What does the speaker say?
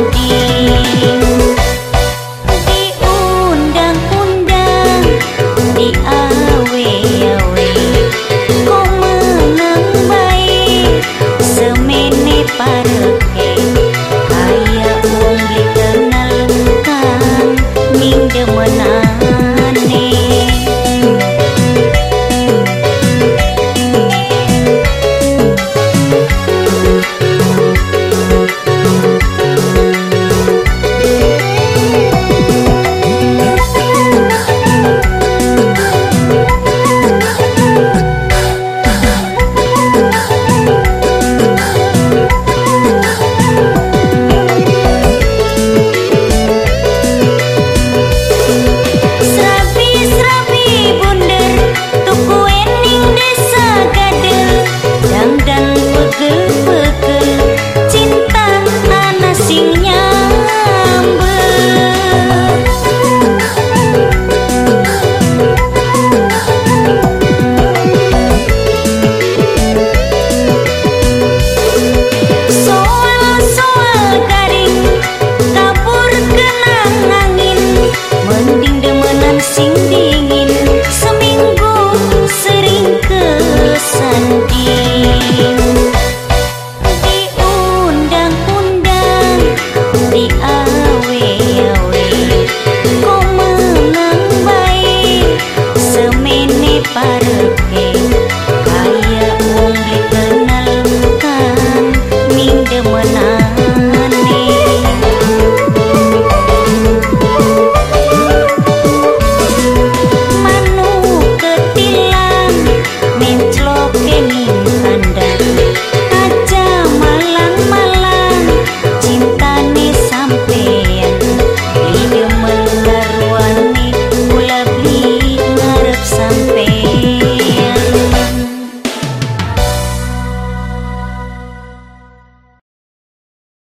nanti